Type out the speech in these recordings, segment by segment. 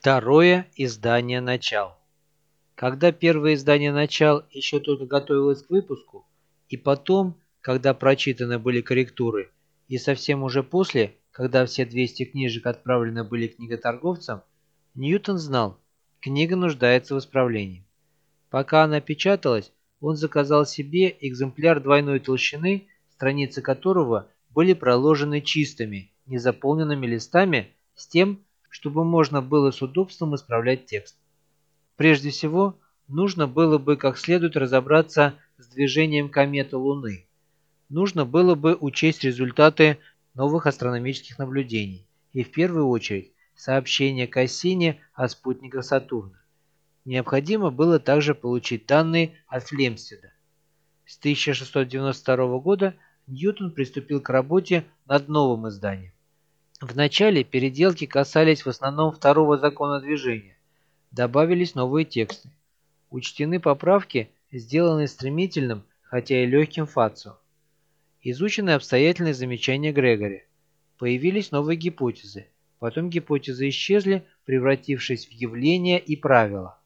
Второе издание «Начал». Когда первое издание «Начал» еще только готовилось к выпуску, и потом, когда прочитаны были корректуры, и совсем уже после, когда все 200 книжек отправлены были книготорговцам, Ньютон знал, книга нуждается в исправлении. Пока она печаталась, он заказал себе экземпляр двойной толщины, страницы которого были проложены чистыми, незаполненными листами с тем, чтобы можно было с удобством исправлять текст. Прежде всего, нужно было бы как следует разобраться с движением кометы Луны. Нужно было бы учесть результаты новых астрономических наблюдений и в первую очередь сообщение Кассини о спутниках Сатурна. Необходимо было также получить данные от Флемстеда. С 1692 года Ньютон приступил к работе над новым изданием. В начале переделки касались в основном второго закона движения. Добавились новые тексты. Учтены поправки, сделанные стремительным, хотя и легким фацио. Изучены обстоятельные замечания Грегори. Появились новые гипотезы. Потом гипотезы исчезли, превратившись в явления и правила.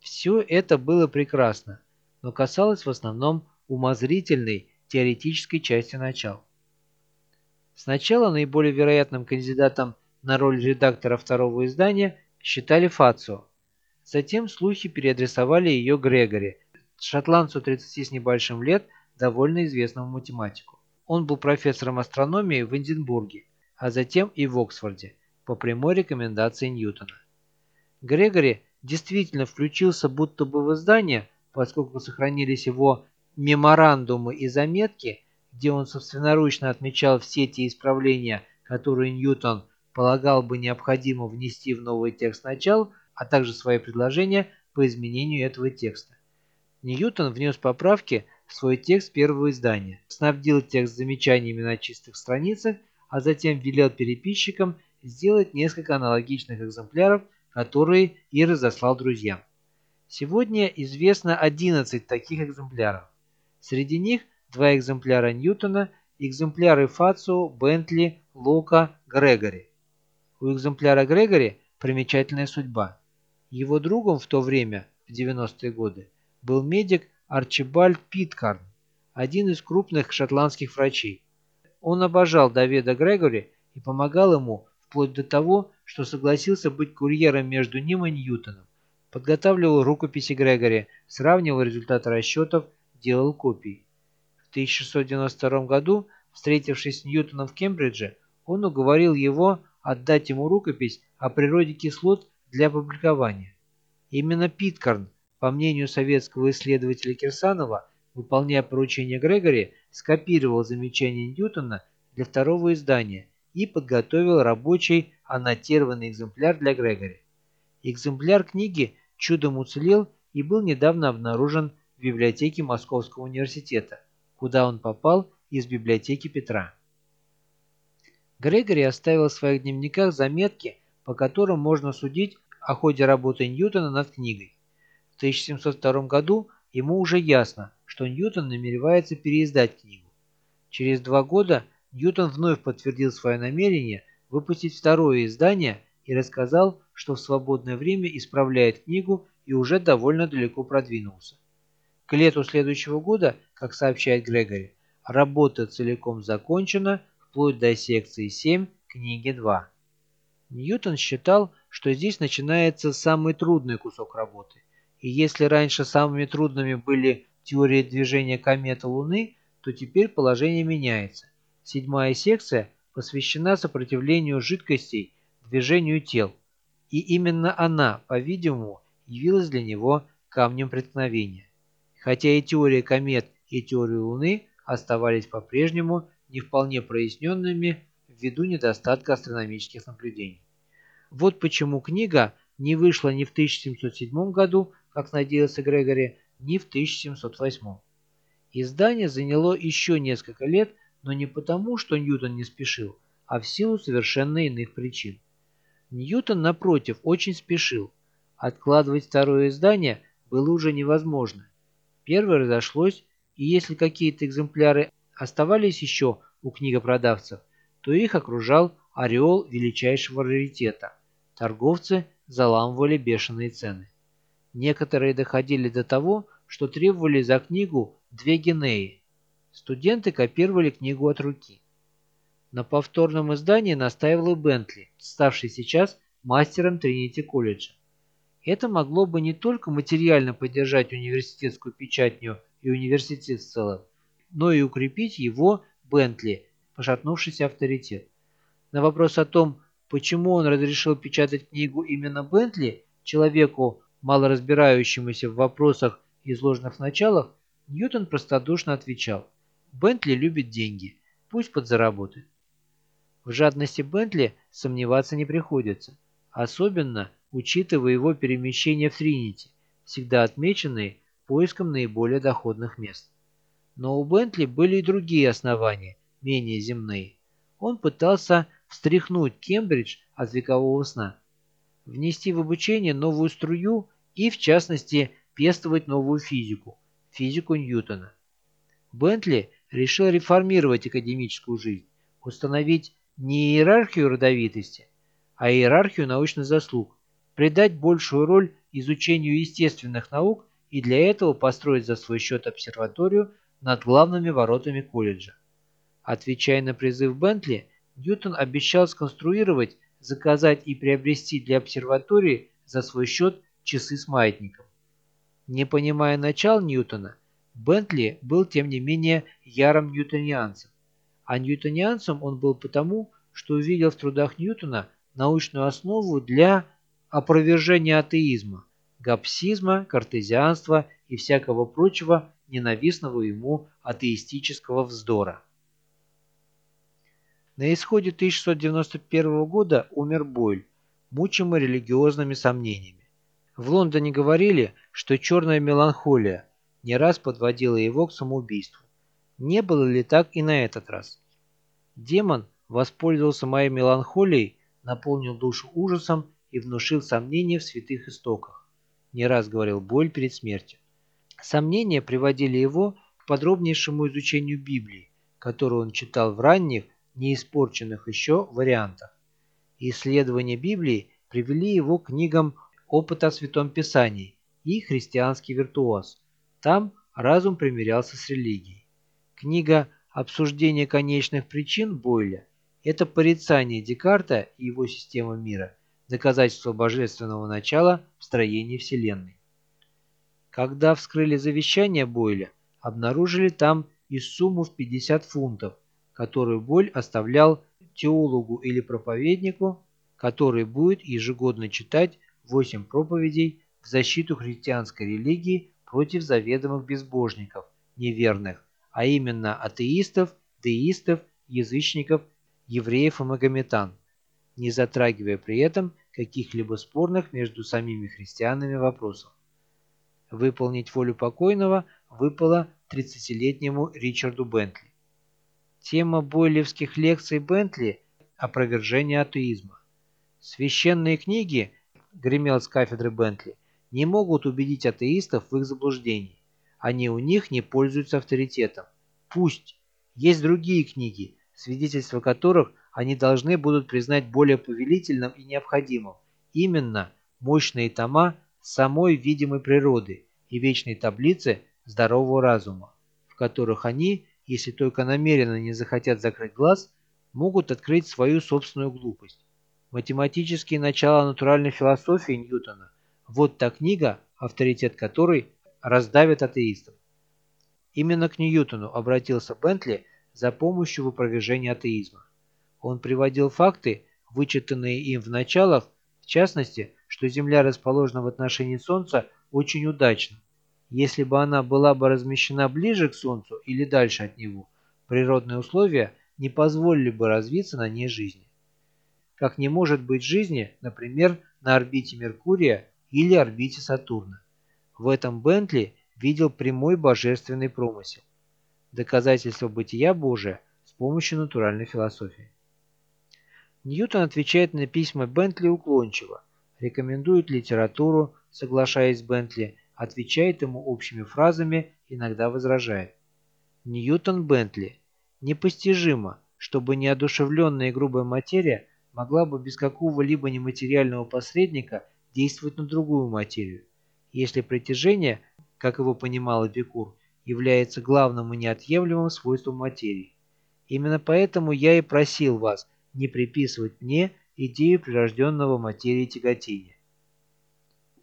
Все это было прекрасно, но касалось в основном умозрительной теоретической части начал. Сначала наиболее вероятным кандидатом на роль редактора второго издания считали Фацио. Затем слухи переадресовали ее Грегори, шотландцу 30 с небольшим лет, довольно известному математику. Он был профессором астрономии в Эдинбурге, а затем и в Оксфорде, по прямой рекомендации Ньютона. Грегори действительно включился будто бы в издание, поскольку сохранились его меморандумы и заметки, где он собственноручно отмечал все те исправления, которые Ньютон полагал бы необходимо внести в новый текст начал, а также свои предложения по изменению этого текста. Ньютон внес поправки в свой текст первого издания, снабдил текст замечаниями на чистых страницах, а затем велел переписчикам сделать несколько аналогичных экземпляров, которые и разослал друзьям. Сегодня известно 11 таких экземпляров. Среди них – два экземпляра Ньютона, экземпляры Фацио, Бентли, Лока, Грегори. У экземпляра Грегори примечательная судьба. Его другом в то время, в 90-е годы, был медик Арчибальд Питкарн, один из крупных шотландских врачей. Он обожал Давида Грегори и помогал ему вплоть до того, что согласился быть курьером между ним и Ньютоном, подготавливал рукописи Грегори, сравнивал результаты расчетов, делал копии. 1692 году, встретившись с Ньютоном в Кембридже, он уговорил его отдать ему рукопись о природе кислот для публикования. Именно Питкарн, по мнению советского исследователя Кирсанова, выполняя поручение Грегори, скопировал замечания Ньютона для второго издания и подготовил рабочий аннотированный экземпляр для Грегори. Экземпляр книги чудом уцелел и был недавно обнаружен в библиотеке Московского университета куда он попал из библиотеки Петра. Грегори оставил в своих дневниках заметки, по которым можно судить о ходе работы Ньютона над книгой. В 1702 году ему уже ясно, что Ньютон намеревается переиздать книгу. Через два года Ньютон вновь подтвердил свое намерение выпустить второе издание и рассказал, что в свободное время исправляет книгу и уже довольно далеко продвинулся. К лету следующего года, как сообщает Грегори, работа целиком закончена вплоть до секции 7 книги 2. Ньютон считал, что здесь начинается самый трудный кусок работы, и если раньше самыми трудными были теории движения кометы Луны, то теперь положение меняется. Седьмая секция посвящена сопротивлению жидкостей движению тел, и именно она, по-видимому, явилась для него камнем преткновения хотя и теория комет, и теория Луны оставались по-прежнему не вполне проясненными ввиду недостатка астрономических наблюдений. Вот почему книга не вышла ни в 1707 году, как надеялся Грегори, ни в 1708. Издание заняло еще несколько лет, но не потому, что Ньютон не спешил, а в силу совершенно иных причин. Ньютон, напротив, очень спешил. Откладывать второе издание было уже невозможно. Первое разошлось, и если какие-то экземпляры оставались еще у книгопродавцев, то их окружал ореол величайшего раритета. Торговцы заламывали бешеные цены. Некоторые доходили до того, что требовали за книгу две гинеи. Студенты копировали книгу от руки. На повторном издании настаивал и Бентли, ставший сейчас мастером Тринити колледжа. Это могло бы не только материально поддержать университетскую печатню и университет в целом, но и укрепить его, Бентли, пошатнувшийся авторитет. На вопрос о том, почему он разрешил печатать книгу именно Бентли, человеку, мало разбирающемуся в вопросах и сложных началах, Ньютон простодушно отвечал «Бентли любит деньги, пусть подзаработает». В жадности Бентли сомневаться не приходится, особенно учитывая его перемещение в Тринити, всегда отмеченные поиском наиболее доходных мест. Но у Бентли были и другие основания, менее земные. Он пытался встряхнуть Кембридж от векового сна, внести в обучение новую струю и, в частности, пестовать новую физику, физику Ньютона. Бентли решил реформировать академическую жизнь, установить не иерархию родовитости, а иерархию научных заслуг, придать большую роль изучению естественных наук и для этого построить за свой счет обсерваторию над главными воротами колледжа. Отвечая на призыв Бентли, Ньютон обещал сконструировать, заказать и приобрести для обсерватории за свой счет часы с маятником. Не понимая начал Ньютона, Бентли был тем не менее ярым ньютонианцем. А ньютонианцем он был потому, что увидел в трудах Ньютона научную основу для опровержения атеизма, гапсизма, картезианства и всякого прочего ненавистного ему атеистического вздора. На исходе 1691 года умер Бойль, мучимый религиозными сомнениями. В Лондоне говорили, что черная меланхолия не раз подводила его к самоубийству. Не было ли так и на этот раз? Демон воспользовался моей меланхолией, наполнил душу ужасом и внушил сомнения в святых истоках. Не раз говорил боль перед смертью. Сомнения приводили его к подробнейшему изучению Библии, которую он читал в ранних, не испорченных еще вариантах. Исследования Библии привели его к книгам опыт о Святом Писании и христианский виртуоз. Там разум примирялся с религией. Книга «Обсуждение конечных причин Бойля» – это порицание Декарта и его системы мира, доказательство божественного начала в строении Вселенной. Когда вскрыли завещание Бойля, обнаружили там и сумму в 50 фунтов, которую Бойль оставлял теологу или проповеднику, который будет ежегодно читать восемь проповедей в защиту христианской религии против заведомых безбожников, неверных, а именно атеистов, деистов, язычников, евреев и магометан, не затрагивая при этом каких-либо спорных между самими христианами вопросов. Выполнить волю покойного выпало 30-летнему Ричарду Бентли. Тема бойлевских лекций Бентли – опровержение атеизма. Священные книги гремел с кафедры Бентли, не могут убедить атеистов в их заблуждении. Они у них не пользуются авторитетом. Пусть. Есть другие книги, свидетельства которых они должны будут признать более повелительным и необходимым. Именно мощные тома самой видимой природы и вечной таблицы здорового разума, в которых они, если только намеренно не захотят закрыть глаз, могут открыть свою собственную глупость. Математические начала натуральной философии Ньютона – вот та книга, авторитет которой раздавит атеистов. Именно к Ньютону обратился Бентли за помощью в опровержении атеизма. Он приводил факты, вычитанные им в началах, в частности, что Земля расположена в отношении Солнца очень удачно. Если бы она была бы размещена ближе к Солнцу или дальше от него, природные условия не позволили бы развиться на ней жизни как не может быть жизни, например, на орбите Меркурия или орбите Сатурна. В этом Бентли видел прямой божественный промысел. Доказательство бытия Божия с помощью натуральной философии. Ньютон отвечает на письма Бентли уклончиво, рекомендует литературу, соглашаясь с Бентли, отвечает ему общими фразами, иногда возражает. Ньютон Бентли. Непостижимо, чтобы неодушевленная и грубая материя могла бы без какого-либо нематериального посредника действовать на другую материю. Если притяжение, как его понимал Эпикур, является главным и неотъемлемым свойством материи. Именно поэтому я и просил вас не приписывать мне идею прирожденного материи тяготения.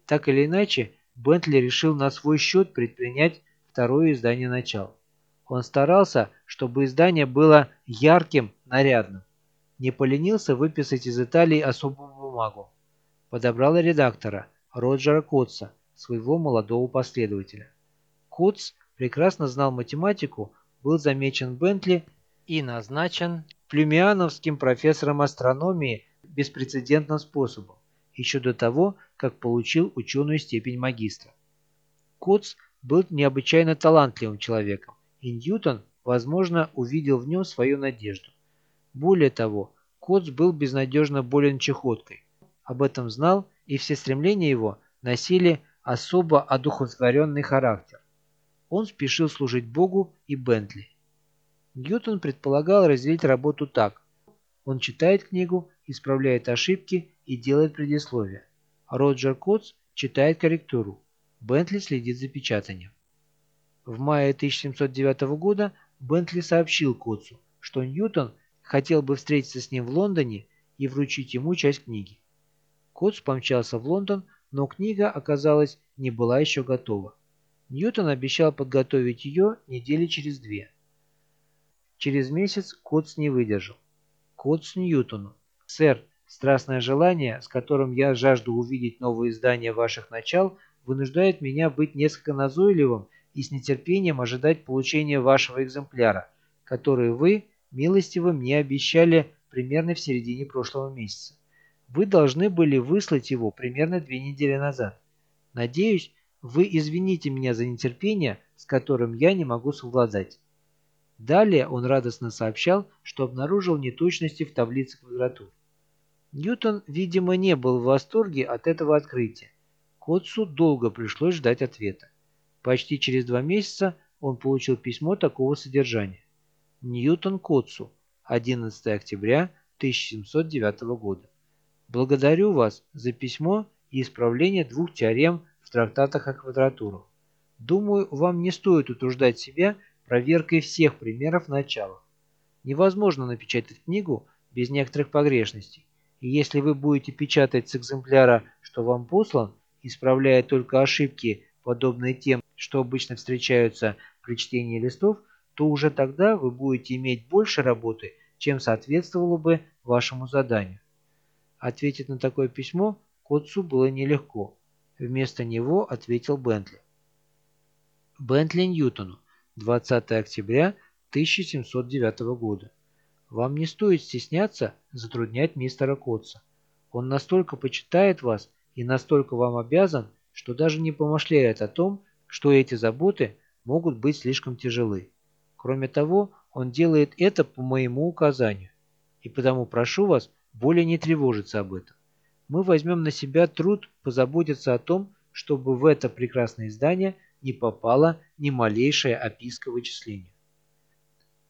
Так или иначе, Бентли решил на свой счет предпринять второе издание начал. Он старался, чтобы издание было ярким, нарядным. Не поленился выписать из Италии особую бумагу. Подобрал редактора, Роджера Котса, своего молодого последователя. Котс прекрасно знал математику, был замечен Бентли и назначен плюмиановским профессором астрономии беспрецедентным способом, еще до того, как получил ученую степень магистра. Котс был необычайно талантливым человеком, и Ньютон, возможно, увидел в нем свою надежду. Более того, Котс был безнадежно болен чехоткой. Об этом знал, и все стремления его носили особо одухотворенный характер. Он спешил служить Богу и Бентли. Ньютон предполагал разделить работу так. Он читает книгу, исправляет ошибки и делает предисловие. Роджер Котс читает корректуру. Бентли следит за печатанием. В мае 1709 года Бентли сообщил Котсу, что Ньютон хотел бы встретиться с ним в Лондоне и вручить ему часть книги. Котс помчался в Лондон, но книга, оказалось, не была еще готова. Ньютон обещал подготовить ее недели через две. Через месяц Котс не выдержал. Котс Ньютону. «Сэр, страстное желание, с которым я жажду увидеть новое издание ваших начал, вынуждает меня быть несколько назойливым и с нетерпением ожидать получения вашего экземпляра, который вы, милостиво, мне обещали примерно в середине прошлого месяца. Вы должны были выслать его примерно две недели назад. Надеюсь, вы извините меня за нетерпение, с которым я не могу совладать. Далее он радостно сообщал, что обнаружил неточности в таблице квадратур. Ньютон, видимо, не был в восторге от этого открытия. Котсу долго пришлось ждать ответа. Почти через два месяца он получил письмо такого содержания. Ньютон Котсу, 11 октября 1709 года. Благодарю вас за письмо и исправление двух теорем в трактатах о квадратурах. Думаю, вам не стоит утруждать себя проверкой всех примеров начала. Невозможно напечатать книгу без некоторых погрешностей, и если вы будете печатать с экземпляра, что вам послан, исправляя только ошибки, подобные тем, что обычно встречаются при чтении листов, то уже тогда вы будете иметь больше работы, чем соответствовало бы вашему заданию. Ответить на такое письмо Котсу было нелегко. Вместо него ответил Бентли. Бентли Ньютону. 20 октября 1709 года. Вам не стоит стесняться затруднять мистера Котса. Он настолько почитает вас и настолько вам обязан, что даже не помышляет о том, что эти заботы могут быть слишком тяжелы. Кроме того, он делает это по моему указанию, и потому прошу вас более не тревожиться об этом. Мы возьмем на себя труд позаботиться о том, чтобы в это прекрасное издание не попала ни малейшая описка вычислению.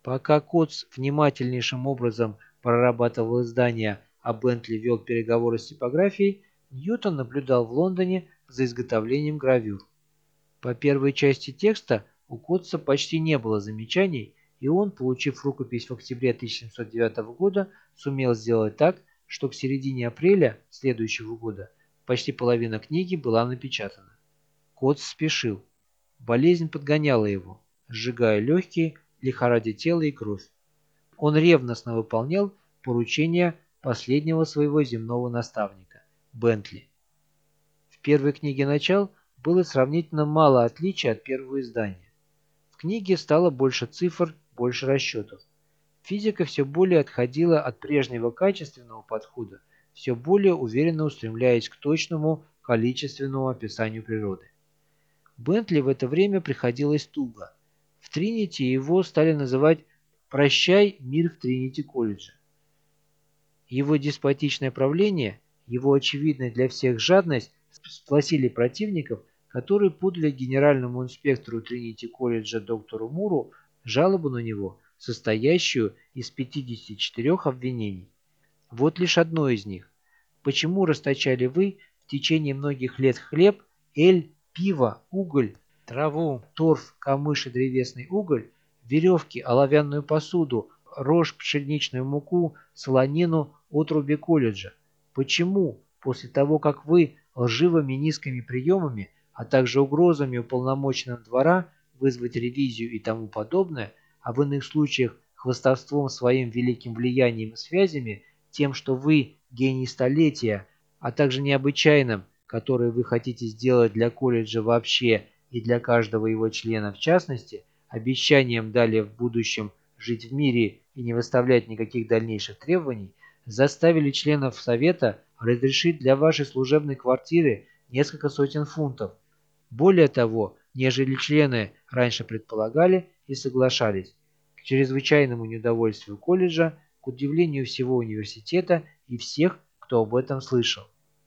Пока Коц внимательнейшим образом прорабатывал издание, а Бентли вел переговоры с типографией, Ньютон наблюдал в Лондоне за изготовлением гравюр. По первой части текста у Котца почти не было замечаний, и он, получив рукопись в октябре 1709 года, сумел сделать так, что к середине апреля следующего года почти половина книги была напечатана. Котц спешил. Болезнь подгоняла его, сжигая легкие, лихорадя тело и кровь. Он ревностно выполнял поручения последнего своего земного наставника – Бентли. В первой книге «Начал» было сравнительно мало отличий от первого издания. В книге стало больше цифр, больше расчетов. Физика все более отходила от прежнего качественного подхода, все более уверенно устремляясь к точному количественному описанию природы. Бентли в это время приходилось туго. В Тринити его стали называть «Прощай, мир в Тринити колледже». Его деспотичное правление, его очевидная для всех жадность сплотили противников, которые подали генеральному инспектору Тринити колледжа доктору Муру жалобу на него, состоящую из 54 обвинений. Вот лишь одно из них. Почему расточали вы в течение многих лет хлеб, эль, пиво, уголь, траву, торф, камыш и древесный уголь, веревки, оловянную посуду, рожь, пшеничную муку, солонину, отруби колледжа. Почему после того, как вы лживыми низкими приемами, а также угрозами уполномоченным двора вызвать ревизию и тому подобное, а в иных случаях хвастовством своим великим влиянием и связями, тем, что вы гений столетия, а также необычайным, который вы хотите сделать для колледжа вообще и для каждого его члена в частности, обещанием далее в будущем жить в мире и не выставлять никаких дальнейших требований, заставили членов Совета разрешить для вашей служебной квартиры несколько сотен фунтов. Более того, нежели члены раньше предполагали и соглашались, к чрезвычайному неудовольствию колледжа, к удивлению всего университета и всех, кто об этом слышал.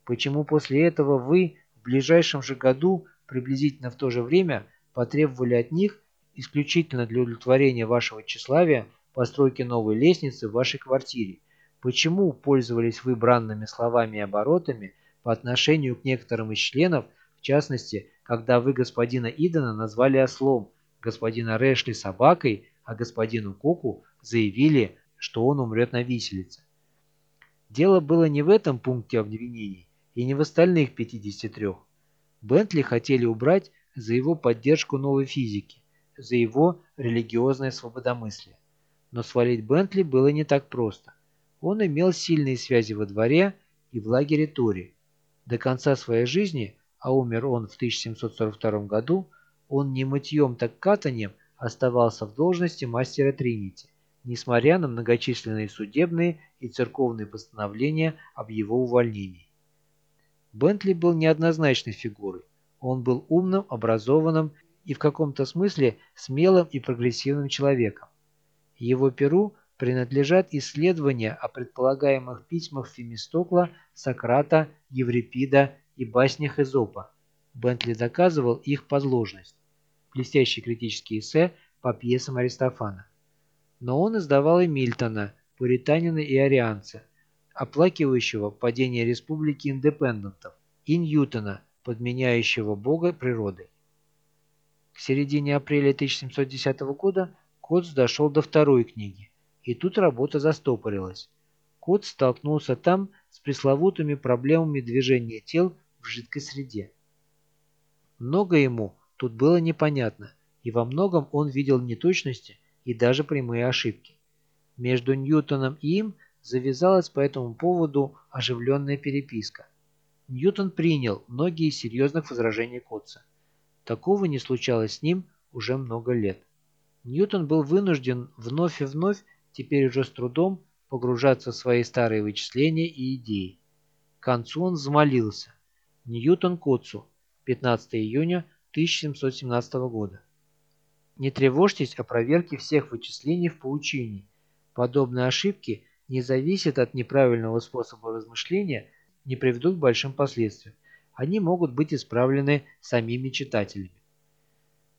Почему после этого вы в ближайшем же году, приблизительно в то же время, потребовали от них, исключительно для удовлетворения вашего тщеславия, постройки новой лестницы в вашей квартире, Почему пользовались вы бранными словами и оборотами по отношению к некоторым из членов, в частности, когда вы господина Идена назвали ослом, господина Рэшли собакой, а господину Коку заявили, что он умрет на виселице? Дело было не в этом пункте обвинений и не в остальных 53. Бентли хотели убрать за его поддержку новой физики, за его религиозное свободомыслие. Но свалить Бентли было не так просто. Он имел сильные связи во дворе и в лагере Тори. До конца своей жизни, а умер он в 1742 году, он не мытьем, так катанием оставался в должности мастера Тринити, несмотря на многочисленные судебные и церковные постановления об его увольнении. Бентли был неоднозначной фигурой. Он был умным, образованным и в каком-то смысле смелым и прогрессивным человеком. Его перу принадлежат исследования о предполагаемых письмах Фемистокла, Сократа, Еврипида и баснях Эзопа. Бентли доказывал их подложность. Блестящий критический эссе по пьесам Аристофана. Но он издавал и Мильтона, Пуританина и Арианца, оплакивающего падение республики индепендентов, и Ньютона, подменяющего Бога природой. К середине апреля 1710 года Котс дошел до второй книги и тут работа застопорилась. Кот столкнулся там с пресловутыми проблемами движения тел в жидкой среде. Много ему тут было непонятно, и во многом он видел неточности и даже прямые ошибки. Между Ньютоном и им завязалась по этому поводу оживленная переписка. Ньютон принял многие из серьезных возражений Котца. Такого не случалось с ним уже много лет. Ньютон был вынужден вновь и вновь теперь уже с трудом погружаться в свои старые вычисления и идеи. К концу он взмолился. Ньютон Котсу, 15 июня 1717 года. Не тревожьтесь о проверке всех вычислений в поучении. Подобные ошибки не зависят от неправильного способа размышления, не приведут к большим последствиям. Они могут быть исправлены самими читателями.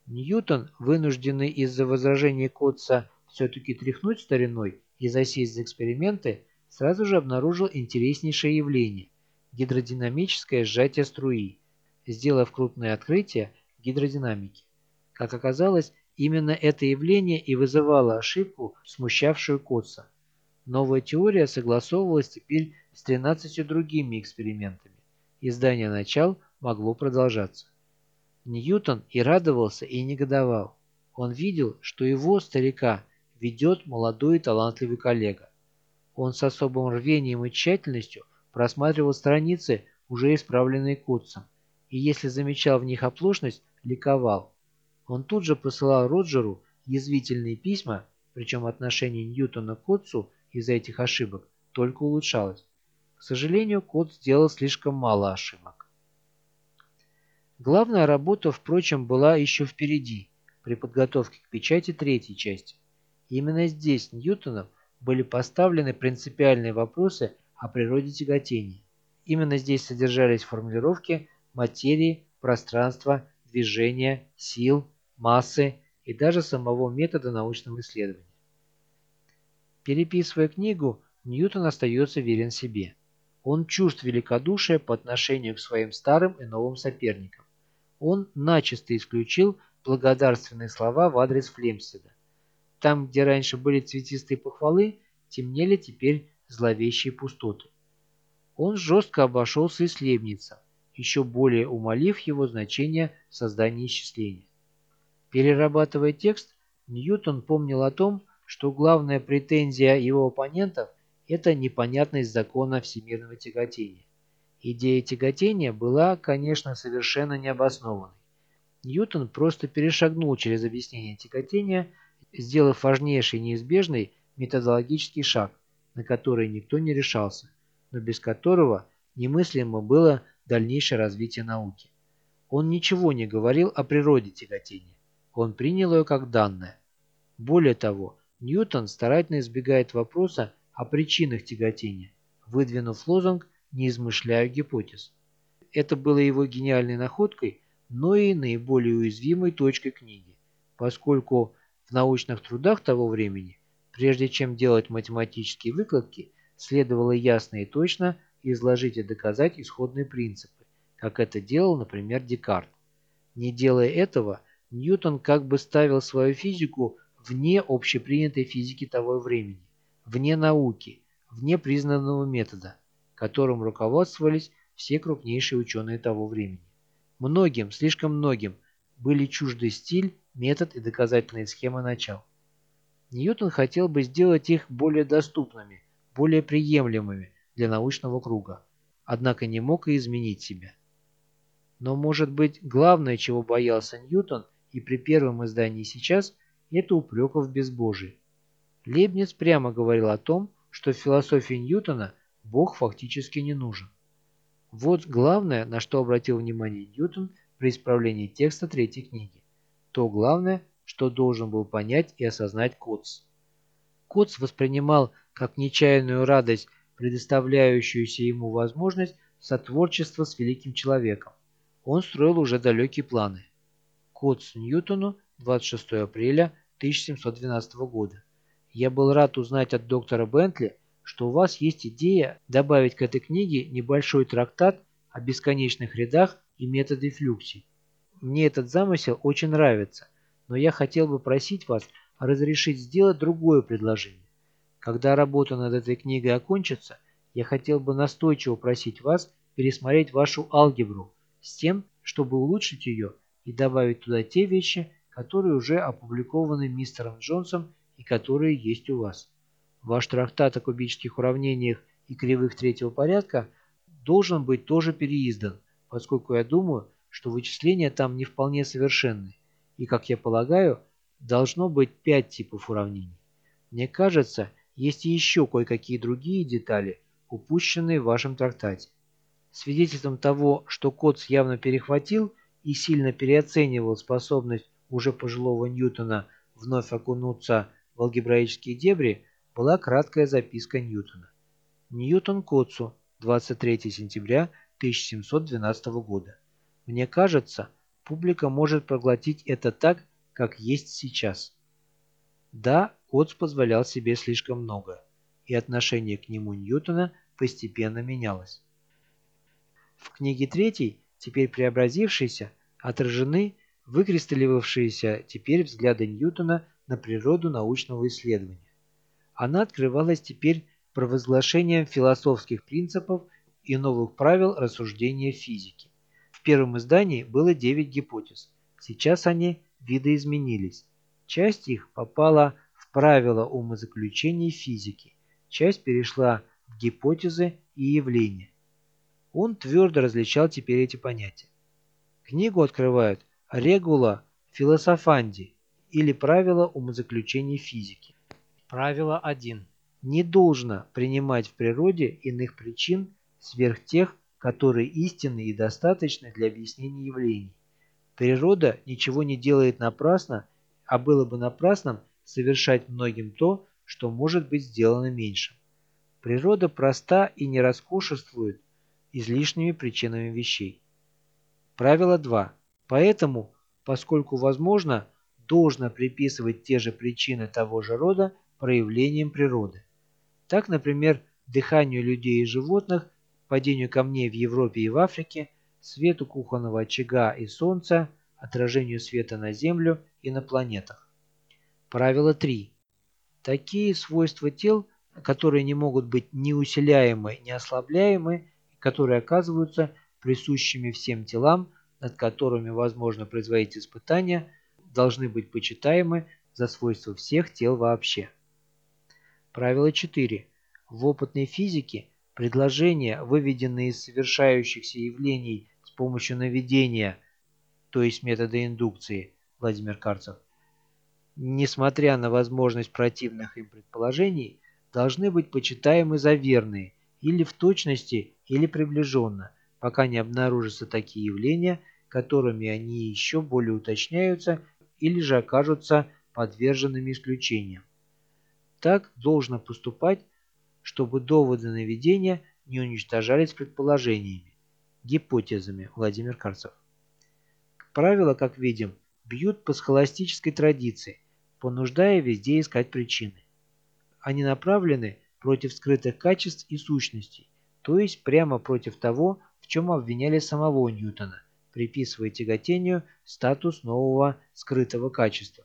Ньютон, вынужденный из-за возражений Котса все-таки тряхнуть стариной и засесть за эксперименты, сразу же обнаружил интереснейшее явление – гидродинамическое сжатие струи, сделав крупное открытие гидродинамики. Как оказалось, именно это явление и вызывало ошибку, смущавшую Котса. Новая теория согласовывалась теперь с 13 другими экспериментами. Издание начал могло продолжаться. Ньютон и радовался, и негодовал. Он видел, что его, старика, ведет молодой и талантливый коллега. Он с особым рвением и тщательностью просматривал страницы, уже исправленные Кутцем, и если замечал в них оплошность, ликовал. Он тут же посылал Роджеру язвительные письма, причем отношение Ньютона к Котцу из-за этих ошибок только улучшалось. К сожалению, Кот сделал слишком мало ошибок. Главная работа, впрочем, была еще впереди, при подготовке к печати третьей части. Именно здесь Ньютоном были поставлены принципиальные вопросы о природе тяготений. Именно здесь содержались формулировки материи, пространства, движения, сил, массы и даже самого метода научного исследования. Переписывая книгу, Ньютон остается верен себе. Он чувств великодушия по отношению к своим старым и новым соперникам. Он начисто исключил благодарственные слова в адрес Флемстеда. Там, где раньше были цветистые похвалы, темнели теперь зловещие пустоты. Он жестко обошелся и с Лебницем, еще более умолив его значение в создании исчисления. Перерабатывая текст, Ньютон помнил о том, что главная претензия его оппонентов – это непонятность закона всемирного тяготения. Идея тяготения была, конечно, совершенно необоснованной. Ньютон просто перешагнул через объяснение тяготения, сделав важнейший неизбежный методологический шаг, на который никто не решался, но без которого немыслимо было дальнейшее развитие науки. Он ничего не говорил о природе тяготения. Он принял ее как данное. Более того, Ньютон старательно избегает вопроса о причинах тяготения, выдвинув лозунг «не измышляю гипотез». Это было его гениальной находкой, но и наиболее уязвимой точкой книги, поскольку в научных трудах того времени, прежде чем делать математические выкладки, следовало ясно и точно изложить и доказать исходные принципы, как это делал, например, Декарт. Не делая этого, Ньютон как бы ставил свою физику вне общепринятой физики того времени, вне науки, вне признанного метода, которым руководствовались все крупнейшие ученые того времени. Многим, слишком многим, были чужды стиль, метод и доказательные схемы начал. Ньютон хотел бы сделать их более доступными, более приемлемыми для научного круга, однако не мог и изменить себя. Но, может быть, главное, чего боялся Ньютон и при первом издании сейчас – это упреков в безбожии. Лейбниц прямо говорил о том, что в философии Ньютона Бог фактически не нужен. Вот главное, на что обратил внимание Ньютон при исправлении текста третьей книги. То главное, что должен был понять и осознать Коц. Коц воспринимал как нечаянную радость, предоставляющуюся ему возможность сотворчества с великим человеком. Он строил уже далекие планы. Коц Ньютону 26 апреля 1712 года. Я был рад узнать от доктора Бентли, что у вас есть идея добавить к этой книге небольшой трактат о бесконечных рядах и методе флюксий. Мне этот замысел очень нравится, но я хотел бы просить вас разрешить сделать другое предложение. Когда работа над этой книгой окончится, я хотел бы настойчиво просить вас пересмотреть вашу алгебру с тем, чтобы улучшить ее и добавить туда те вещи, которые уже опубликованы мистером Джонсом и которые есть у вас. Ваш трактат о кубических уравнениях и кривых третьего порядка должен быть тоже переиздан, поскольку я думаю, что вычисления там не вполне совершенны, и, как я полагаю, должно быть пять типов уравнений. Мне кажется, есть и еще кое-какие другие детали, упущенные в вашем трактате. Свидетельством того, что Котс явно перехватил и сильно переоценивал способность уже пожилого Ньютона вновь окунуться в алгебраические дебри, была краткая записка Ньютона. Ньютон Котсу, 23 сентября 1712 года. Мне кажется, публика может проглотить это так, как есть сейчас. Да, Котс позволял себе слишком много, и отношение к нему Ньютона постепенно менялось. В книге третьей, теперь преобразившейся, отражены выкристалливавшиеся теперь взгляды Ньютона на природу научного исследования. Она открывалась теперь провозглашением философских принципов и новых правил рассуждения физики. В первом издании было 9 гипотез. Сейчас они видоизменились. Часть их попала в правила умозаключений физики, часть перешла в гипотезы и явления. Он твердо различал теперь эти понятия. Книгу открывают Регула философанди или правила умозаключений физики. Правило 1. Не должно принимать в природе иных причин сверх тех, которые истинны и достаточны для объяснения явлений. Природа ничего не делает напрасно, а было бы напрасным совершать многим то, что может быть сделано меньшим. Природа проста и не роскошествует излишними причинами вещей. Правило 2. Поэтому, поскольку возможно, должно приписывать те же причины того же рода проявлениям природы. Так, например, дыханию людей и животных падению камней в Европе и в Африке, свету кухонного очага и солнца, отражению света на Землю и на планетах. Правило 3. Такие свойства тел, которые не могут быть ни усиляемы, ни ослабляемы, которые оказываются присущими всем телам, над которыми возможно производить испытания, должны быть почитаемы за свойства всех тел вообще. Правило 4. В опытной физике предложения, выведенные из совершающихся явлений с помощью наведения, то есть метода индукции, Владимир Карцев, несмотря на возможность противных им предположений, должны быть почитаемы за верные или в точности, или приближенно, пока не обнаружатся такие явления, которыми они еще более уточняются или же окажутся подверженными исключениям. Так должно поступать, чтобы доводы наведения не уничтожались предположениями, гипотезами Владимир Карцев. Правила, как видим, бьют по схоластической традиции, понуждая везде искать причины. Они направлены против скрытых качеств и сущностей, то есть прямо против того, в чем обвиняли самого Ньютона, приписывая тяготению статус нового скрытого качества.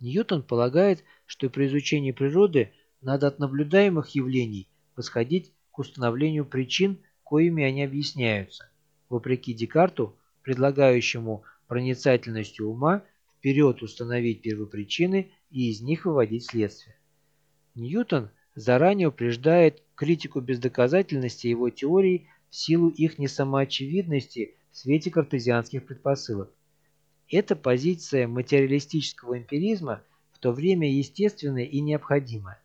Ньютон полагает, что при изучении природы надо от наблюдаемых явлений восходить к установлению причин, коими они объясняются, вопреки Декарту, предлагающему проницательностью ума вперед установить первопричины и из них выводить следствие. Ньютон заранее упреждает критику бездоказательности его теорий силу их несамоочевидности в свете картезианских предпосылок. Эта позиция материалистического эмпиризма в то время естественная и необходимая.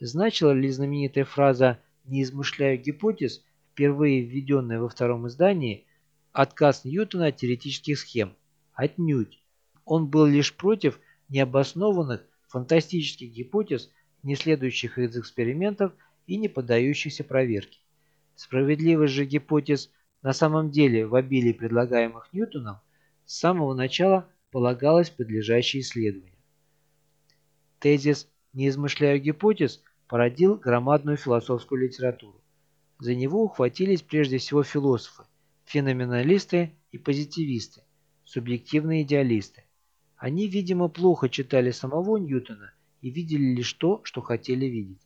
Значила ли знаменитая фраза «не измышляю гипотез», впервые введенная во втором издании, отказ Ньютона от теоретических схем? Отнюдь. Он был лишь против необоснованных фантастических гипотез, не следующих из экспериментов и не поддающихся проверке. Справедливость же гипотез на самом деле в обилии предлагаемых Ньютоном с самого начала полагалось подлежащее исследованию. Тезис «не измышляю гипотез» породил громадную философскую литературу. За него ухватились прежде всего философы, феноменалисты и позитивисты, субъективные идеалисты. Они, видимо, плохо читали самого Ньютона и видели лишь то, что хотели видеть.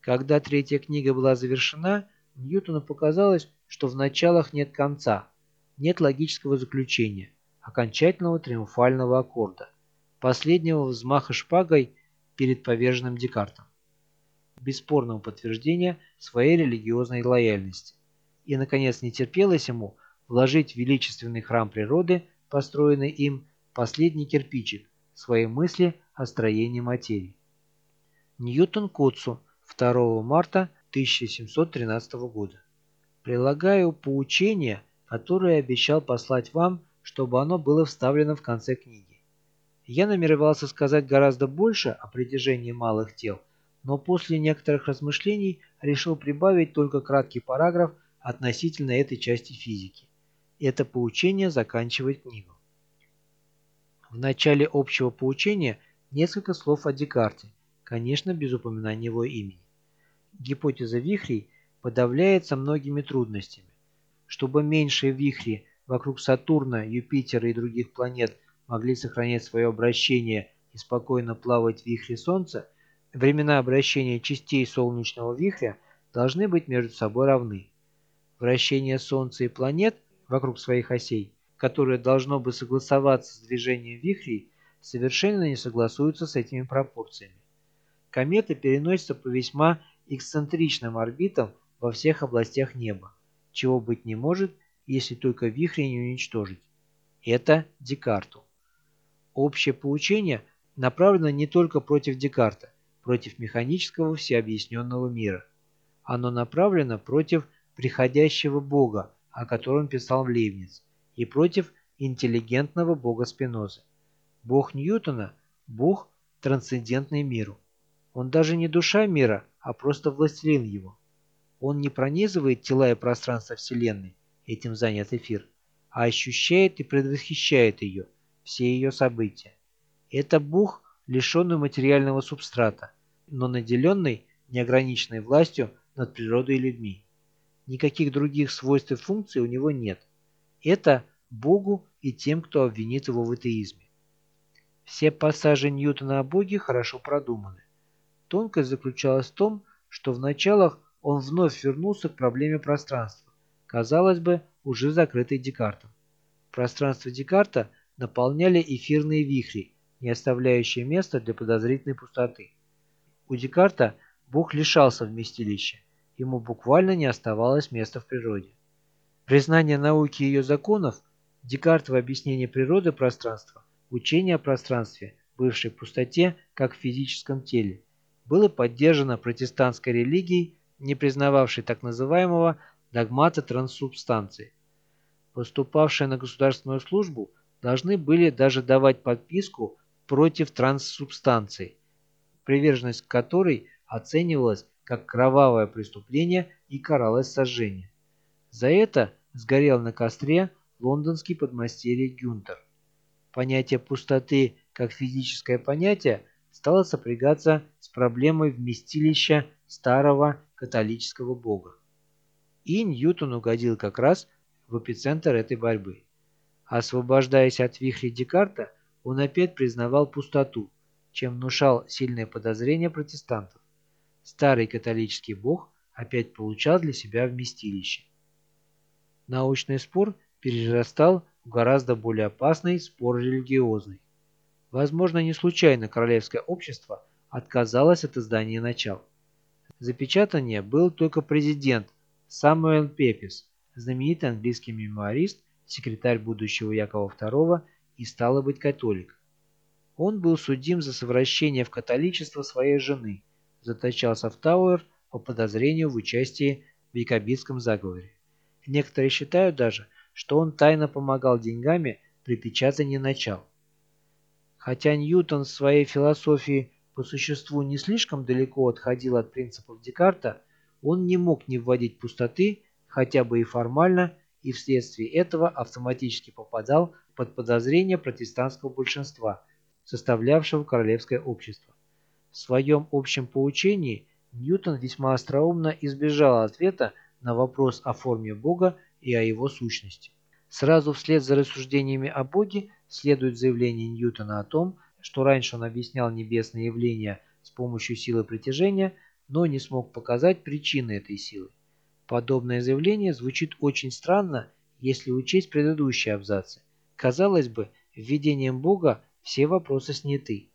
Когда третья книга была завершена, Ньютону показалось, что в началах нет конца, нет логического заключения, окончательного триумфального аккорда, последнего взмаха шпагой перед поверженным Декартом, бесспорного подтверждения своей религиозной лояльности. И, наконец, не терпелось ему вложить в величественный храм природы, построенный им, последний кирпичик, своей мысли о строении материи. Ньютон Котсу, 2 марта 1713 года. Прилагаю поучение которое обещал послать вам, чтобы оно было вставлено в конце книги. Я намеревался сказать гораздо больше о притяжении малых тел, но после некоторых размышлений решил прибавить только краткий параграф относительно этой части физики. Это поучение заканчивает книгу. В начале общего поучения несколько слов о Декарте, конечно, без упоминания его имени. Гипотеза вихрей подавляется многими трудностями чтобы меньшие вихри вокруг Сатурна, Юпитера и других планет могли сохранять свое обращение и спокойно плавать в вихре Солнца, времена обращения частей солнечного вихря должны быть между собой равны. Вращение Солнца и планет вокруг своих осей, которое должно бы согласоваться с движением вихрей, совершенно не согласуются с этими пропорциями. Кометы переносятся по весьма эксцентричным орбитам во всех областях неба чего быть не может, если только вихри не уничтожить. Это Декарту. Общее поучение направлено не только против Декарта, против механического всеобъясненного мира. Оно направлено против приходящего Бога, о котором писал Лейбниц, и против интеллигентного Бога Спинозы. Бог Ньютона – Бог, трансцендентный миру. Он даже не душа мира, а просто властелин его. Он не пронизывает тела и пространство Вселенной, этим занят эфир, а ощущает и предвосхищает ее, все ее события. Это Бог, лишенный материального субстрата, но наделенный неограниченной властью над природой и людьми. Никаких других свойств и функций у него нет. Это Богу и тем, кто обвинит его в атеизме. Все пассажи Ньютона о Боге хорошо продуманы. Тонкость заключалась в том, что в началах он вновь вернулся к проблеме пространства, казалось бы, уже закрытой Декартом. Пространство Декарта наполняли эфирные вихри, не оставляющие места для подозрительной пустоты. У Декарта Бог лишался вместилища, ему буквально не оставалось места в природе. Признание науки и ее законов, Декартово объяснение природы пространства, учение о пространстве, бывшей пустоте, как в физическом теле, было поддержано протестантской религией, не признававшей так называемого догмата транссубстанции. Поступавшие на государственную службу должны были даже давать подписку против транссубстанции, приверженность которой оценивалась как кровавое преступление и каралась сожжением. За это сгорел на костре лондонский подмастерье Гюнтер. Понятие пустоты как физическое понятие стало сопрягаться с проблемой вместилища старого католического бога. И Ньютон угодил как раз в эпицентр этой борьбы. Освобождаясь от вихрей Декарта, он опять признавал пустоту, чем внушал сильное подозрение протестантов. Старый католический бог опять получал для себя вместилище. Научный спор перерастал в гораздо более опасный спор религиозный. Возможно, не случайно Королевское общество отказалось от издания начал. Запечатание был только президент Самуэл Пепис, знаменитый английский мемуарист, секретарь будущего Якова II и стало быть католик. Он был судим за совращение в католичество своей жены, заточался в Тауэр по подозрению в участии в якобитском заговоре. Некоторые считают даже, что он тайно помогал деньгами при печатании начал. Хотя Ньютон в своей философии по существу не слишком далеко отходил от принципов Декарта, он не мог не вводить пустоты, хотя бы и формально, и вследствие этого автоматически попадал под подозрение протестантского большинства, составлявшего королевское общество. В своем общем поучении Ньютон весьма остроумно избежал ответа на вопрос о форме Бога и о его сущности. Сразу вслед за рассуждениями о Боге следует заявление Ньютона о том, что раньше он объяснял небесные явления с помощью силы притяжения, но не смог показать причины этой силы. Подобное заявление звучит очень странно, если учесть предыдущие абзацы. Казалось бы, введением Бога все вопросы сняты.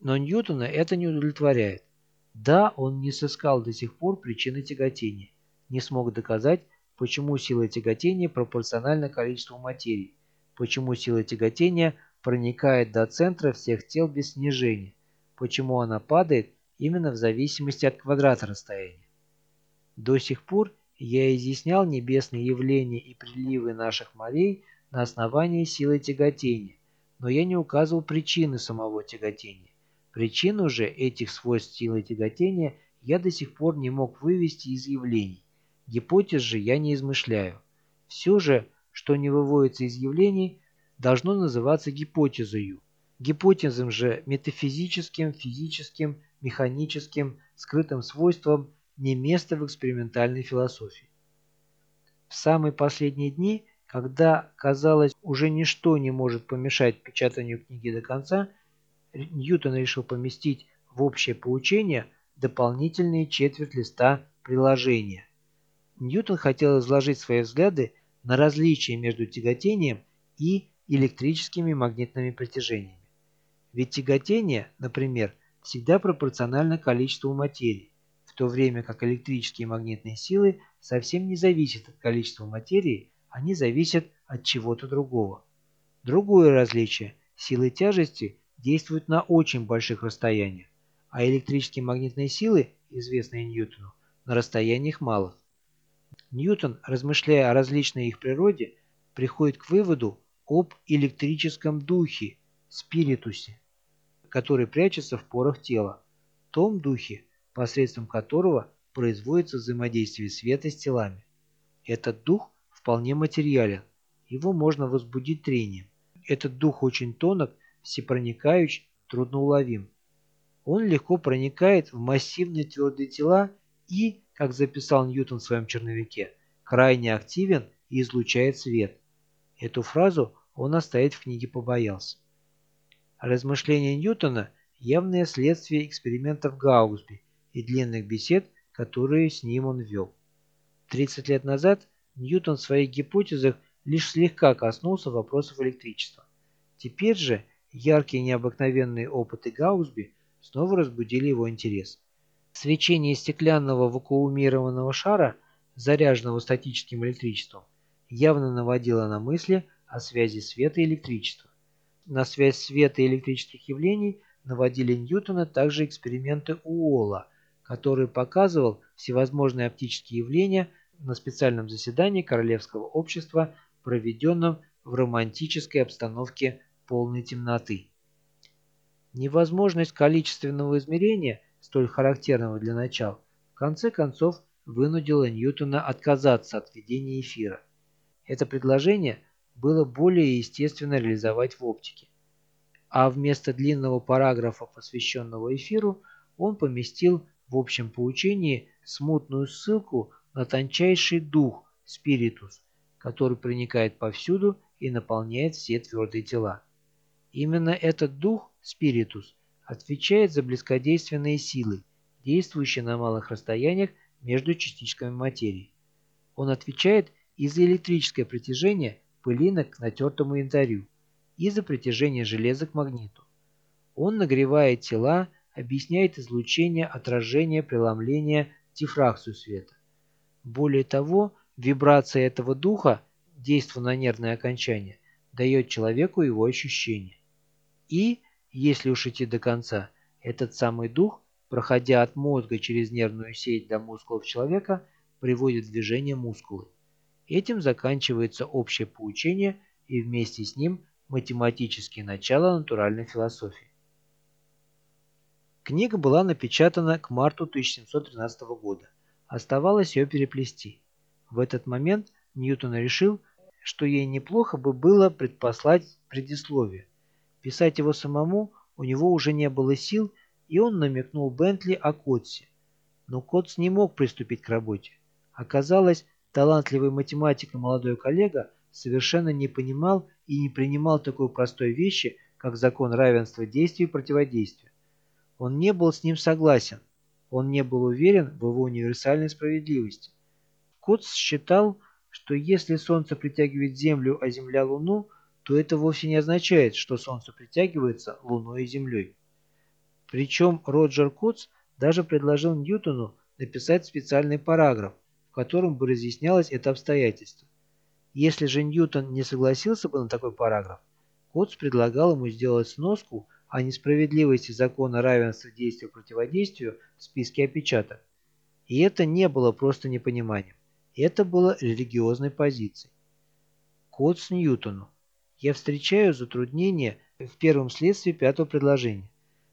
Но Ньютона это не удовлетворяет. Да, он не сыскал до сих пор причины тяготения, не смог доказать, почему сила тяготения пропорциональна количеству материи, почему сила тяготения проникает до центра всех тел без снижения, почему она падает именно в зависимости от квадрата расстояния. До сих пор я изъяснял небесные явления и приливы наших морей на основании силы тяготения, но я не указывал причины самого тяготения. Причину же этих свойств силы тяготения я до сих пор не мог вывести из явлений. Гипотез же я не измышляю. Все же, что не выводится из явлений, должно называться гипотезою. Гипотезам же метафизическим, физическим, механическим, скрытым свойствам не место в экспериментальной философии. В самые последние дни, когда, казалось, уже ничто не может помешать печатанию книги до конца, Ньютон решил поместить в общее поучение дополнительные четверть листа приложения – Ньютон хотел изложить свои взгляды на различия между тяготением и электрическими магнитными притяжениями. Ведь тяготение, например, всегда пропорционально количеству материи, в то время как электрические и магнитные силы совсем не зависят от количества материи, они зависят от чего-то другого. Другое различие – силы тяжести действуют на очень больших расстояниях, а электрические и магнитные силы, известные Ньютону, на расстояниях малых. Ньютон, размышляя о различной их природе, приходит к выводу об электрическом духе, спиритусе, который прячется в порах тела, том духе, посредством которого производится взаимодействие света с телами. Этот дух вполне материален, его можно возбудить трением. Этот дух очень тонок, всепроникающий, трудноуловим. Он легко проникает в массивные твердые тела и, как записал Ньютон в своем черновике, крайне активен и излучает свет. Эту фразу он оставить в книге побоялся. Размышления Ньютона – явное следствие экспериментов Гаусби и длинных бесед, которые с ним он вел. 30 лет назад Ньютон в своих гипотезах лишь слегка коснулся вопросов электричества. Теперь же яркие необыкновенные опыты Гаусби снова разбудили его интерес. Свечение стеклянного вакуумированного шара, заряженного статическим электричеством, явно наводило на мысли о связи света и электричества. На связь света и электрических явлений наводили Ньютона также эксперименты Уолла, который показывал всевозможные оптические явления на специальном заседании Королевского общества, проведенном в романтической обстановке полной темноты. Невозможность количественного измерения, столь характерного для начал, в конце концов вынудила Ньютона отказаться от ведения эфира. Это предложение было более естественно реализовать в оптике. А вместо длинного параграфа, посвященного эфиру, он поместил в общем поучении смутную ссылку на тончайший дух, спиритус, который проникает повсюду и наполняет все твердые тела. Именно этот дух, спиритус, отвечает за близкодейственные силы, действующие на малых расстояниях между частичками материи. Он отвечает и за электрическое притяжение пылинок к натертому янтарю, и за притяжение железа к магниту. Он нагревает тела, объясняет излучение, отражение, преломление, дифракцию света. Более того, вибрация этого духа, действуя на нервное окончание, дает человеку его ощущение. И, если уж идти до конца, этот самый дух, проходя от мозга через нервную сеть до мускулов человека, приводит в движение мускулы. Этим заканчивается общее поучение и вместе с ним математические начала натуральной философии. Книга была напечатана к марту 1713 года. Оставалось ее переплести. В этот момент Ньютон решил, что ей неплохо бы было предпослать предисловие. Писать его самому у него уже не было сил, и он намекнул Бентли о Котсе. Но Котс не мог приступить к работе. Оказалось, Талантливый математик и молодой коллега совершенно не понимал и не принимал такой простой вещи, как закон равенства действий и противодействия. Он не был с ним согласен, он не был уверен в его универсальной справедливости. Котс считал, что если Солнце притягивает Землю, а Земля Луну, то это вовсе не означает, что Солнце притягивается Луной и Землей. Причем Роджер Котс даже предложил Ньютону написать специальный параграф, в котором бы разъяснялось это обстоятельство. Если же Ньютон не согласился бы на такой параграф, Котс предлагал ему сделать сноску о несправедливости закона равенства действия противодействию в списке опечаток. И это не было просто непониманием. Это было религиозной позицией. Котс Ньютону. Я встречаю затруднения в первом следствии пятого предложения.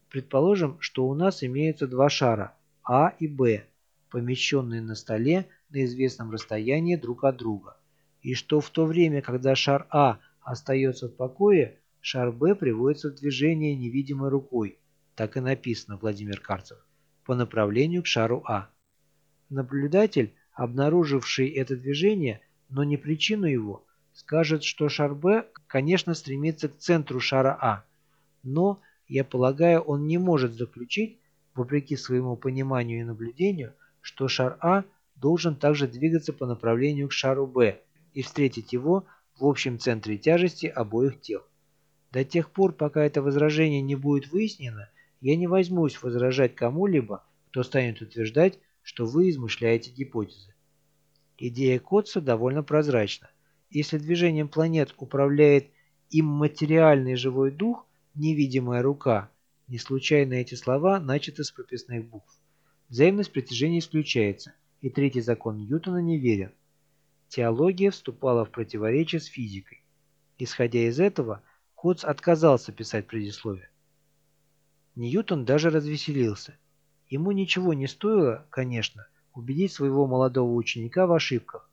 Предположим, что у нас имеются два шара А и Б, помещенные на столе на известном расстоянии друг от друга, и что в то время, когда шар А остается в покое, шар Б приводится в движение невидимой рукой, так и написано Владимир Карцев, по направлению к шару А. Наблюдатель, обнаруживший это движение, но не причину его, скажет, что шар Б, конечно, стремится к центру шара А, но, я полагаю, он не может заключить, вопреки своему пониманию и наблюдению, что шар А должен также двигаться по направлению к шару B и встретить его в общем центре тяжести обоих тел. До тех пор, пока это возражение не будет выяснено, я не возьмусь возражать кому-либо, кто станет утверждать, что вы измышляете гипотезы. Идея Котца довольно прозрачна. Если движением планет управляет имматериальный живой дух, невидимая рука, не случайно эти слова начаты с прописных букв. Взаимность притяжения исключается, и третий закон Ньютона неверен. Теология вступала в противоречие с физикой. Исходя из этого, Коц отказался писать предисловие. Ньютон даже развеселился. Ему ничего не стоило, конечно, убедить своего молодого ученика в ошибках.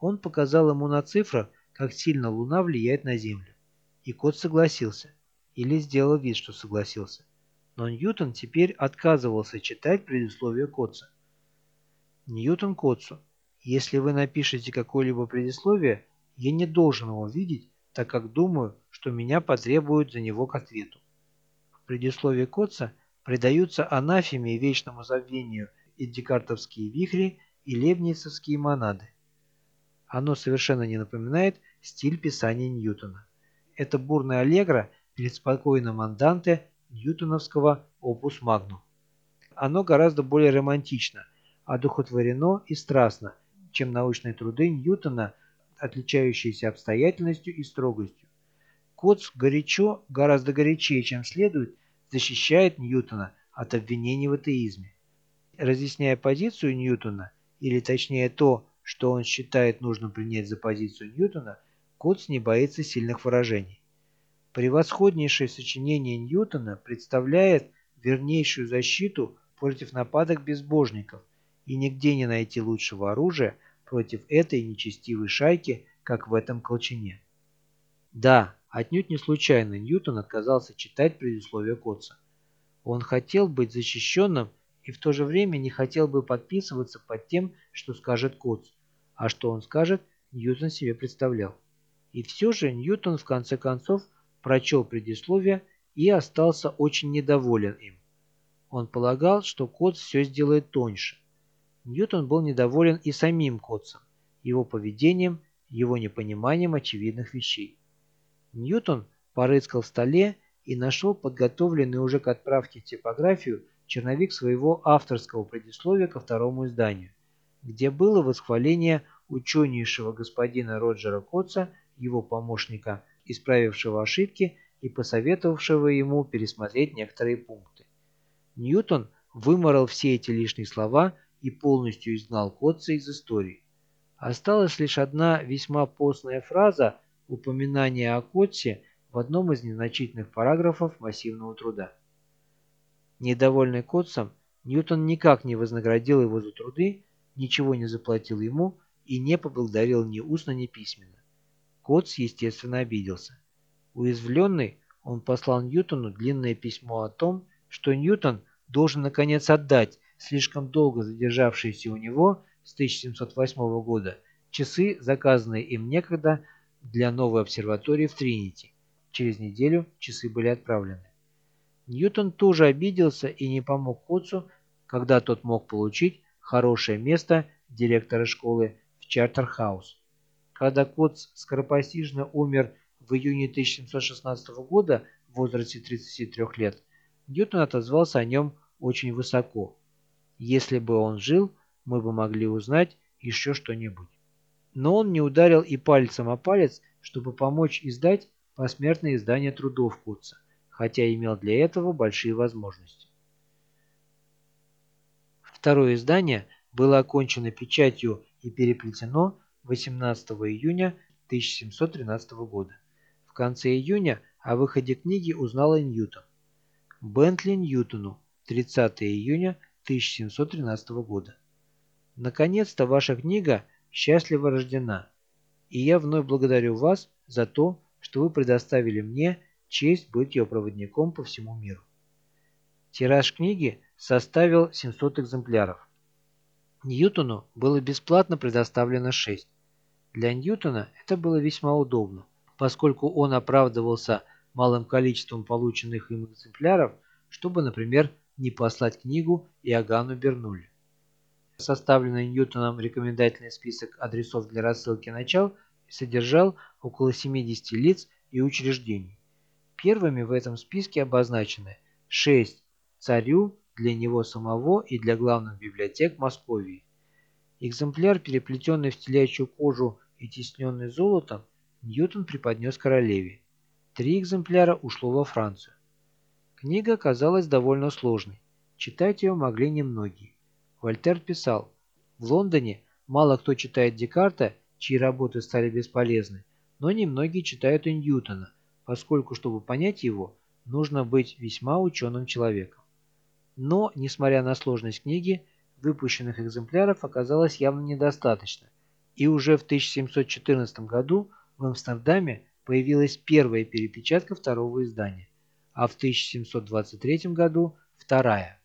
Он показал ему на цифрах, как сильно Луна влияет на Землю. И кот согласился. Или сделал вид, что согласился. Но Ньютон теперь отказывался читать предисловие Котца. Ньютон Котсу. Если вы напишете какое-либо предисловие, я не должен его видеть, так как думаю, что меня потребуют за него к ответу. В предисловии Котца предаются анафеме и вечному забвению и декартовские вихри, и лебницевские монады. Оно совершенно не напоминает стиль писания Ньютона. Это бурная аллегро перед спокойным анданте ньютоновского опус магнум. Оно гораздо более романтично, одухотворено и страстно, чем научные труды Ньютона, отличающиеся обстоятельностью и строгостью. Котс горячо, гораздо горячее, чем следует, защищает Ньютона от обвинений в атеизме. Разъясняя позицию Ньютона, или точнее то, что он считает нужным принять за позицию Ньютона, Котс не боится сильных выражений. Превосходнейшее сочинение Ньютона представляет вернейшую защиту против нападок безбожников, и нигде не найти лучшего оружия против этой нечестивой шайки, как в этом колчине. Да, отнюдь не случайно Ньютон отказался читать предисловие Котца. Он хотел быть защищенным и в то же время не хотел бы подписываться под тем, что скажет Котц, а что он скажет, Ньютон себе представлял. И все же Ньютон в конце концов прочел предисловие и остался очень недоволен им. Он полагал, что Котц все сделает тоньше. Ньютон был недоволен и самим Котцем, его поведением, его непониманием очевидных вещей. Ньютон порыскал в столе и нашел подготовленный уже к отправке типографию черновик своего авторского предисловия ко второму изданию, где было восхваление ученейшего господина Роджера Котца, его помощника, исправившего ошибки и посоветовавшего ему пересмотреть некоторые пункты. Ньютон выморал все эти лишние слова и полностью изгнал Котца из истории. Осталась лишь одна весьма постная фраза упоминания о Котце в одном из незначительных параграфов массивного труда. Недовольный Котцем, Ньютон никак не вознаградил его за труды, ничего не заплатил ему и не поблагодарил ни устно, ни письменно. Котц, естественно, обиделся. Уязвленный, он послал Ньютону длинное письмо о том, что Ньютон должен наконец отдать слишком долго задержавшиеся у него с 1708 года часы, заказанные им некогда для новой обсерватории в Тринити. Через неделю часы были отправлены. Ньютон тоже обиделся и не помог Котцу, когда тот мог получить хорошее место директора школы в Чартерхаус. Когда Котц скоропостижно умер в июне 1716 года в возрасте 33 лет, Ньютон отозвался о нем очень высоко. Если бы он жил, мы бы могли узнать еще что-нибудь. Но он не ударил и пальцем о палец, чтобы помочь издать посмертное издание трудов Кутца, хотя имел для этого большие возможности. Второе издание было окончено печатью и переплетено 18 июня 1713 года. В конце июня о выходе книги узнала Ньютон. Бентли Ньютону 30 июня 1713 года. Наконец-то ваша книга счастливо рождена, и я вновь благодарю вас за то, что вы предоставили мне честь быть ее проводником по всему миру. Тираж книги составил 700 экземпляров. Ньютону было бесплатно предоставлено 6. Для Ньютона это было весьма удобно, поскольку он оправдывался малым количеством полученных им экземпляров, чтобы, например, не послать книгу Иоганну Бернулли. Составленный Ньютоном рекомендательный список адресов для рассылки начал содержал около 70 лиц и учреждений. Первыми в этом списке обозначены 6 царю для него самого и для главных библиотек Московии. Экземпляр, переплетенный в телячью кожу и тесненный золотом, Ньютон преподнес королеве. Три экземпляра ушло во Францию. Книга оказалась довольно сложной. Читать ее могли немногие. Вольтер писал, в Лондоне мало кто читает Декарта, чьи работы стали бесполезны, но немногие читают и Ньютона, поскольку, чтобы понять его, нужно быть весьма ученым человеком. Но, несмотря на сложность книги, выпущенных экземпляров оказалось явно недостаточно, и уже в 1714 году в Амстердаме появилась первая перепечатка второго издания а в 1723 году вторая.